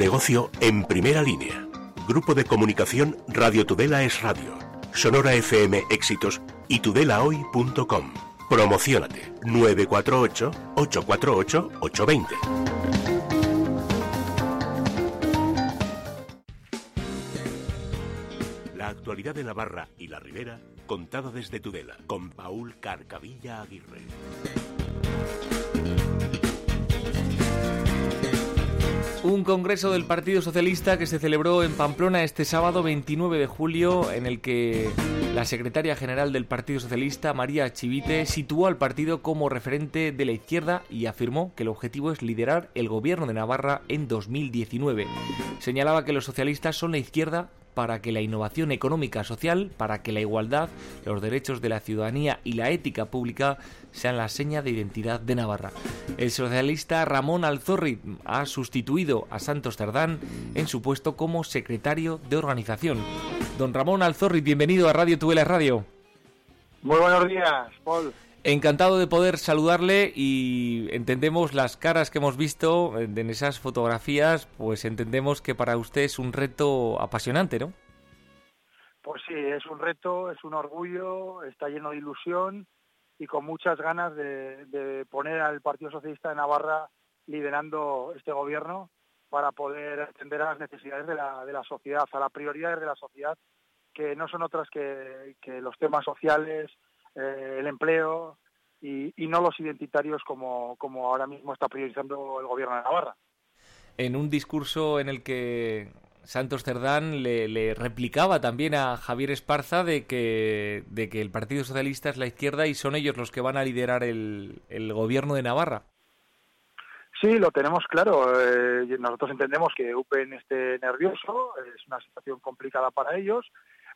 negocio en primera línea. Grupo de comunicación Radio Tudela es radio. Sonora FM Éxitos y tudelahoy.com. Promocionate 948 848 820. La actualidad de Navarra y la Ribera contada desde Tudela con Paul Carcavilla Aguirre. Un congreso del Partido Socialista que se celebró en Pamplona este sábado 29 de julio, en el que la secretaria general del Partido Socialista, María Chivite, situó al partido como referente de la izquierda y afirmó que el objetivo es liderar el gobierno de Navarra en 2019. Señalaba que los socialistas son la izquierda para que la innovación económica social, para que la igualdad, los derechos de la ciudadanía y la ética pública sean la seña de identidad de Navarra. El socialista Ramón Alzorri ha sustituido a Santos Tardán en su puesto como secretario de organización. Don Ramón Alzorri, bienvenido a Radio Tuvelas Radio. Muy buenos días, Paul. Encantado de poder saludarle y entendemos las caras que hemos visto en esas fotografías, pues entendemos que para usted es un reto apasionante, ¿no? Pues sí, es un reto, es un orgullo, está lleno de ilusión y con muchas ganas de, poner al Partido Socialista de Navarra liderando este gobierno para poder atender a las necesidades de la, sociedad, a las prioridades de la sociedad, que no son otras que los temas sociales, eh, el empleo y, no los identitarios como, como ahora mismo está priorizando el gobierno de Navarra. En un discurso en el que Santos Cerdán le, replicaba también a Javier Esparza de que, de que el Partido Socialista es la izquierda y son ellos los que van a liderar el, el gobierno de Navarra. Sí, lo tenemos claro. Eh, nosotros entendemos que UPN esté nervioso, es una situación complicada para ellos,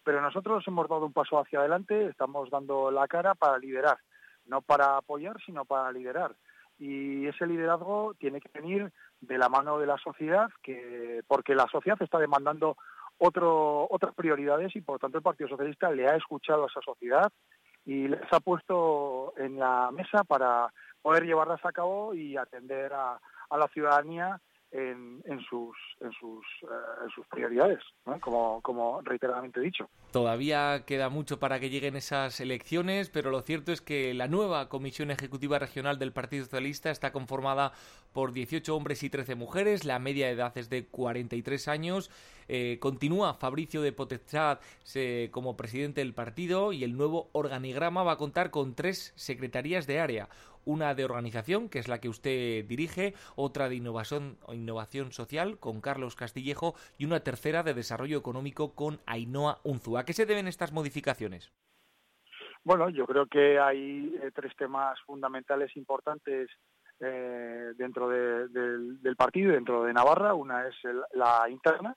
pero nosotros hemos dado un paso hacia adelante, estamos dando la cara para liderar, no para apoyar, sino para liderar. Y ese liderazgo tiene que venir de la mano de la sociedad, que, porque la sociedad está demandando otras prioridades y por lo tanto el Partido Socialista le ha escuchado a esa sociedad y les ha puesto en la mesa para poder llevarlas a cabo y atender a la ciudadanía en, sus, en, sus, eh, sus prioridades, como, como reiteradamente dicho. Todavía queda mucho para que lleguen esas elecciones, pero lo cierto es que la nueva Comisión Ejecutiva Regional del Partido Socialista está conformada por 18 hombres y 13 mujeres, la media edad es de 43 años. Eh, continúa Fabricio de Potestad como presidente del partido y el nuevo organigrama va a contar con tres secretarías de área una de organización, que es la que usted dirige, otra de innovación, innovación social con Carlos Castillejo y una tercera de desarrollo económico con Ainhoa Unzu. ¿A qué se deben estas modificaciones? Bueno, yo creo que hay eh, tres temas fundamentales importantes eh, dentro del partido dentro de Navarra. Una es la interna,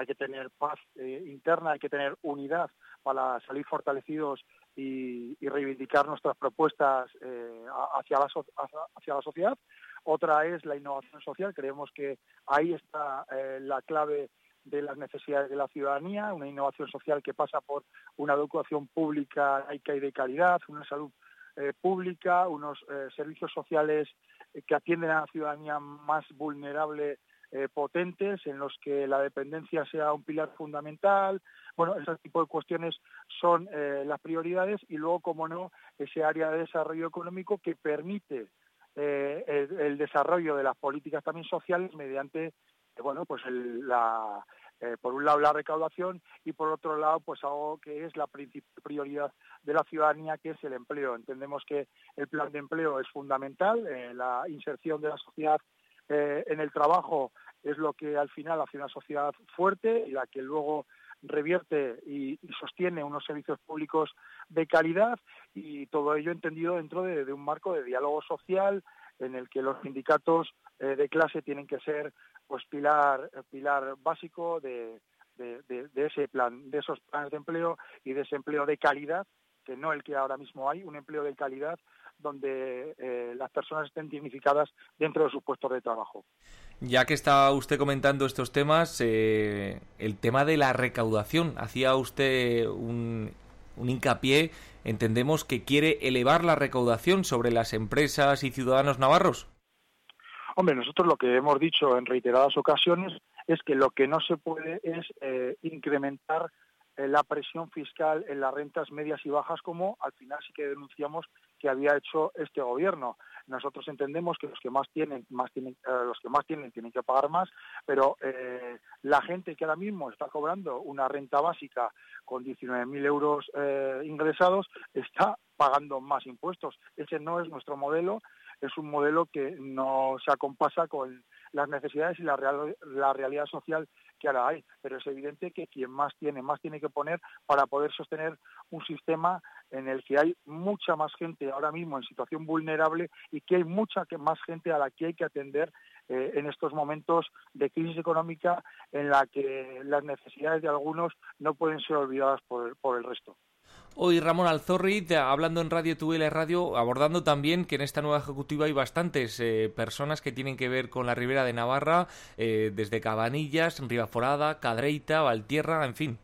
hay que tener paz eh, interna, hay que tener unidad para salir fortalecidos y, reivindicar nuestras propuestas eh, hacia, la sociedad. Otra es la innovación social. Creemos que ahí está eh, la clave de las necesidades de la ciudadanía, una innovación social que pasa por una educación pública laica y de calidad, una salud pública, unos servicios sociales que atienden a la ciudadanía más vulnerable potentes, en los que la dependencia sea un pilar fundamental, bueno, ese tipo de cuestiones son eh, las prioridades y luego, como no, ese área de desarrollo económico que permite eh, el, desarrollo de las políticas también sociales mediante, eh, bueno, pues la, por un lado la recaudación y por otro lado pues algo que es la principal prioridad de la ciudadanía que es el empleo. Entendemos que el plan de empleo es fundamental, la inserción de la sociedad en el trabajo es lo que al final hace una sociedad fuerte y la que luego revierte y, sostiene unos servicios públicos de calidad y todo ello entendido dentro de, un marco de diálogo social en el que los sindicatos eh, de clase tienen que ser pues pilar pilar básico de, ese plan de esos planes de empleo y de ese empleo de calidad que no el que ahora mismo hay un empleo de calidad donde eh, las personas estén dignificadas dentro de sus puestos de trabajo. Ya que está usted comentando estos temas, eh, el tema de la recaudación, hacía usted un, un hincapié, entendemos que quiere elevar la recaudación sobre las empresas y ciudadanos navarros. Hombre, nosotros lo que hemos dicho en reiteradas ocasiones es que lo que no se puede es eh, incrementar eh, la presión fiscal en las rentas medias y bajas como al final sí que denunciamos que había hecho este gobierno. Nosotros entendemos que los que más tienen, más tienen, eh, los que más tienen tienen que pagar más, pero eh, la gente que ahora mismo está cobrando una renta básica con 19.000 euros ingresados está pagando más impuestos. Ese no es nuestro modelo, es un modelo que no se acompasa con las necesidades y la, la realidad social que ahora hay, pero es evidente que quien más tiene, más tiene que poner para poder sostener un sistema en el que hay mucha más gente ahora mismo en situación vulnerable y que hay mucha más gente a la que hay que atender eh, en estos momentos de crisis económica en la que las necesidades de algunos no pueden ser olvidadas por el resto. Hoy Ramón Alzorri, hablando en Radio Tuvela Radio, abordando también que en esta nueva ejecutiva hay bastantes eh, personas que tienen que ver con la Ribera de Navarra, eh, desde Cabanillas, Ribaforada, Cadreita, Valtierra, en fin.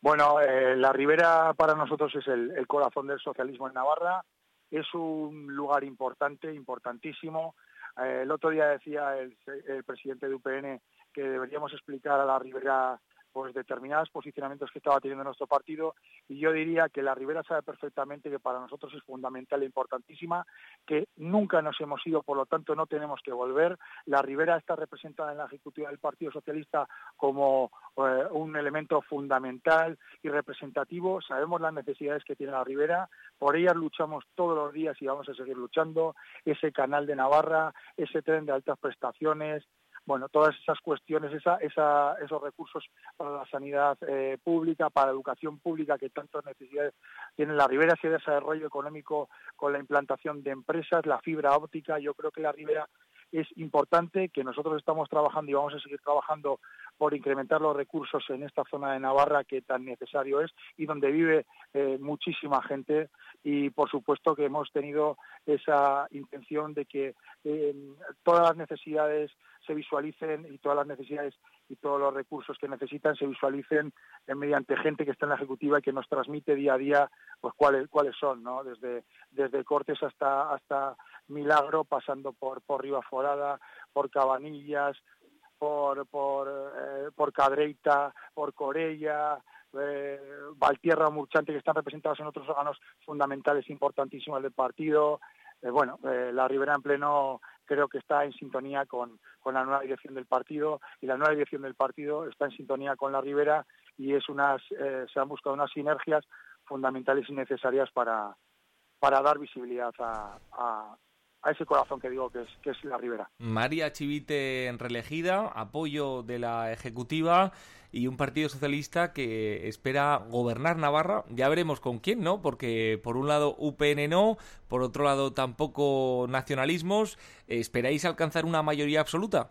Bueno, eh, la Ribera para nosotros es el, corazón del socialismo en Navarra, es un lugar importante, importantísimo. el otro día decía el, el presidente de UPN que deberíamos explicar a la Ribera pues determinados posicionamientos que estaba teniendo nuestro partido y yo diría que la Ribera sabe perfectamente que para nosotros es fundamental e importantísima, que nunca nos hemos ido, por lo tanto no tenemos que volver. La Ribera está representada en la Ejecutiva del Partido Socialista como eh, un elemento fundamental y representativo. Sabemos las necesidades que tiene la Ribera, por ellas luchamos todos los días y vamos a seguir luchando. Ese canal de Navarra, ese tren de altas prestaciones, bueno, todas esas cuestiones, esa, esos recursos para la sanidad eh, pública, para la educación pública que tantas necesidades tiene la Ribera, ese desarrollo económico con la implantación de empresas, la fibra óptica, yo creo que la Ribera es importante que nosotros estamos trabajando y vamos a seguir trabajando por incrementar los recursos en esta zona de Navarra que tan necesario es y donde vive eh, muchísima gente. Y por supuesto que hemos tenido esa intención de que eh, todas las necesidades se visualicen y todas las necesidades y todos los recursos que necesitan se visualicen mediante gente que está en la ejecutiva y que nos transmite día a día pues cuáles cuáles son no desde desde cortes hasta hasta milagro pasando por por Ribaforada por Cabanillas por por eh, por Cadreita por Corella eh, Valtierra Murchante que están representados en otros órganos fundamentales importantísimos del partido eh, bueno, eh, la Ribera en pleno creo que está en sintonía con, la nueva dirección del partido y la nueva dirección del partido está en sintonía con la Ribera y es unas, eh, se han buscado unas sinergias fundamentales y necesarias para, para dar visibilidad a ese corazón que digo que es, que es la Ribera. María Chivite reelegida, apoyo de la Ejecutiva y un Partido Socialista que espera gobernar Navarra. Ya veremos con quién, ¿no? Porque por un lado UPN no, por otro lado tampoco nacionalismos. ¿Esperáis alcanzar una mayoría absoluta?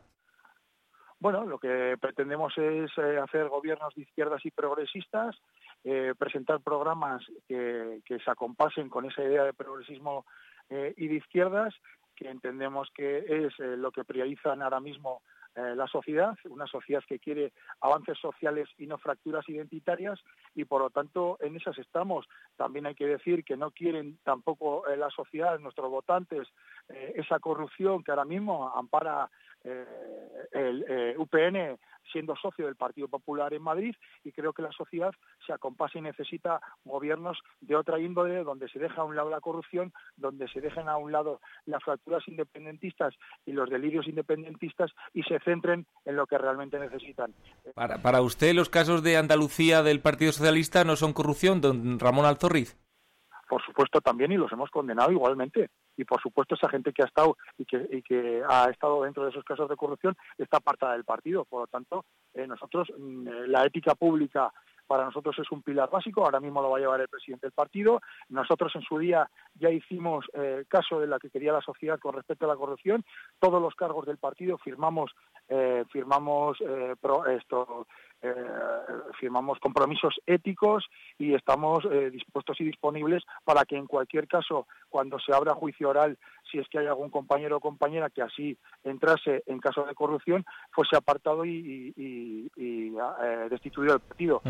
Bueno, lo que pretendemos es eh, hacer gobiernos de izquierdas y progresistas, eh, presentar programas que, que se acompasen con esa idea de progresismo eh, y de izquierdas, que entendemos que es eh, lo que priorizan ahora mismo eh, la sociedad, una sociedad que quiere avances sociales y no fracturas identitarias y por lo tanto en esas estamos. También hay que decir que no quieren tampoco la sociedad, nuestros votantes, esa corrupción que ahora mismo ampara el UPN siendo socio del Partido Popular en Madrid y creo que la sociedad se acompasa y necesita gobiernos de otra índole donde se deja a un lado la corrupción, donde se dejen a un lado las fracturas independentistas y los delirios independentistas y se centren en lo que realmente necesitan. Para, para usted los casos de Andalucía del Partido Socialista no son corrupción, don Ramón Alzorriz. Por supuesto también y los hemos condenado igualmente. Y por supuesto esa gente que ha estado y que, que ha estado dentro de esos casos de corrupción está apartada del partido. Por lo tanto eh, nosotros mm, eh, la ética pública para nosotros es un pilar básico, ahora mismo lo va a llevar el presidente del partido. Nosotros en su día ya hicimos eh, caso de la que quería la sociedad con respecto a la corrupción. Todos los cargos del partido firmamos, firmamos esto, eh, firmamos compromisos éticos y estamos eh, dispuestos y disponibles para que en cualquier caso, cuando se abra juicio oral, si es que hay algún compañero o compañera que así entrase en caso de corrupción, fuese apartado y, eh, destituido del partido.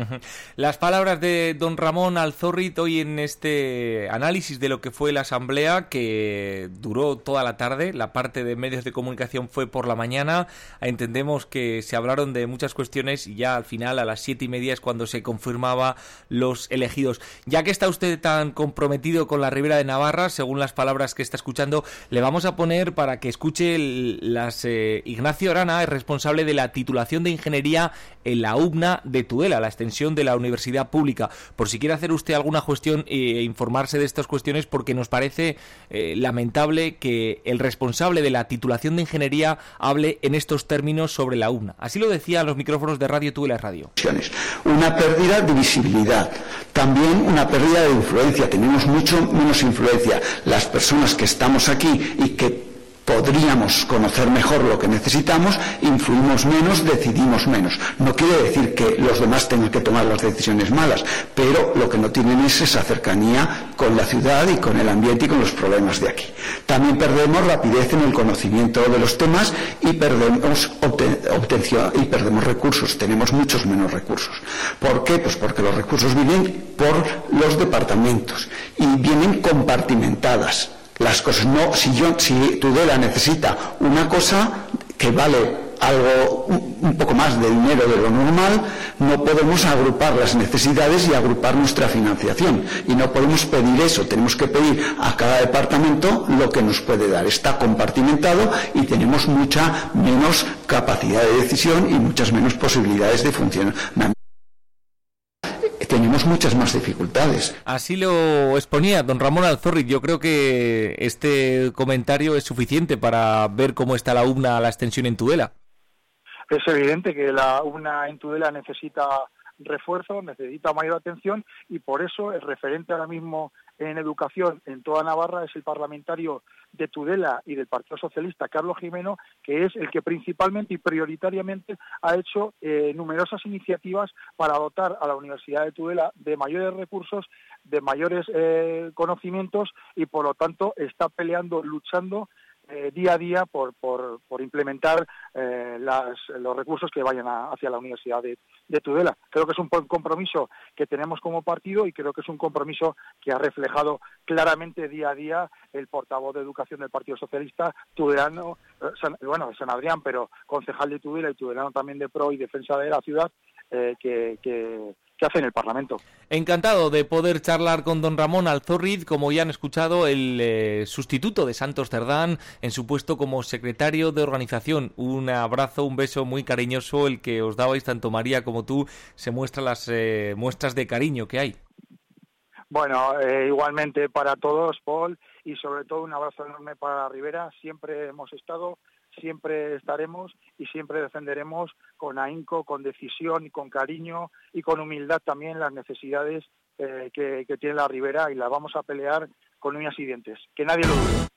Las palabras de don Ramón Alzorrit hoy en este análisis de lo que fue la asamblea, que duró toda la tarde, la parte de medios de comunicación fue por la mañana, entendemos que se hablaron de muchas cuestiones y ya al final a las siete y media es cuando se confirmaba los elegidos. Ya que está usted tan comprometido con la Ribera de Navarra, según las palabras que está escuchando, le vamos a poner para que escuche las eh, Ignacio Arana, es responsable de la titulación de ingeniería en la UBNA de Tudela, la extensión de la universidad pública. Por si quiere hacer usted alguna cuestión e informarse de estas cuestiones, porque nos parece eh, lamentable que el responsable de la titulación de ingeniería hable en estos términos sobre la UBNA. Así lo decía los micrófonos de Radio Tudela Radio. Una pérdida de visibilidad, también una pérdida de influencia. Tenemos mucho menos influencia. Las personas que estamos aquí y que podríamos conocer mejor lo que necesitamos, influimos menos, decidimos menos. No quiere decir que los demás tengan que tomar las decisiones malas, pero lo que no tienen es esa cercanía con la ciudad y con el ambiente y con los problemas de aquí. También perdemos rapidez en el conocimiento de los temas y perdemos y perdemos recursos. Tenemos muchos menos recursos. ¿Por qué? Pues porque los recursos vienen por los departamentos y vienen compartimentadas las cosas. No, si yo, si Tudela necesita una cosa que vale algo un poco más de dinero de lo normal, no podemos agrupar las necesidades y agrupar nuestra financiación. Y no podemos pedir eso, tenemos que pedir a cada departamento lo que nos puede dar. Está compartimentado y tenemos mucha menos capacidad de decisión y muchas menos posibilidades de funcionamiento tenemos muchas más dificultades. Así lo exponía don Ramón Alzorri. Yo creo que este comentario es suficiente para ver cómo está la UNA, la extensión en Tudela. Es evidente que la UNA en Tudela necesita refuerzo, necesita mayor atención y por eso el referente ahora mismo en educación en toda Navarra es el parlamentario de Tudela y del Partido Socialista, Carlos Jimeno, que es el que principalmente y prioritariamente ha hecho eh, numerosas iniciativas para dotar a la Universidad de Tudela de mayores recursos, de mayores eh, conocimientos y por lo tanto está peleando, luchando eh, día a día por, por, por implementar eh, los recursos que vayan hacia la Universidad de, Tudela. Creo que es un compromiso que tenemos como partido y creo que es un compromiso que ha reflejado claramente día a día el portavoz de Educación del Partido Socialista, tudelano, eh, bueno, de San Adrián, pero concejal de Tudela y tudelano también de PRO y Defensa de la Ciudad, que hace en el Parlamento. Encantado de poder charlar con don Ramón Alzorriz, como ya han escuchado, el eh, sustituto de Santos Cerdán en su puesto como secretario de organización. Un abrazo, un beso muy cariñoso, el que os dabais tanto María como tú, se muestra las eh, muestras de cariño que hay. Bueno, eh, igualmente para todos, Paul, y sobre todo un abrazo enorme para Rivera. Siempre hemos estado siempre estaremos y siempre defenderemos con ahínco, con decisión y con cariño y con humildad también las necesidades eh, que, que tiene la Ribera y las vamos a pelear con uñas y dientes. Que nadie lo dude.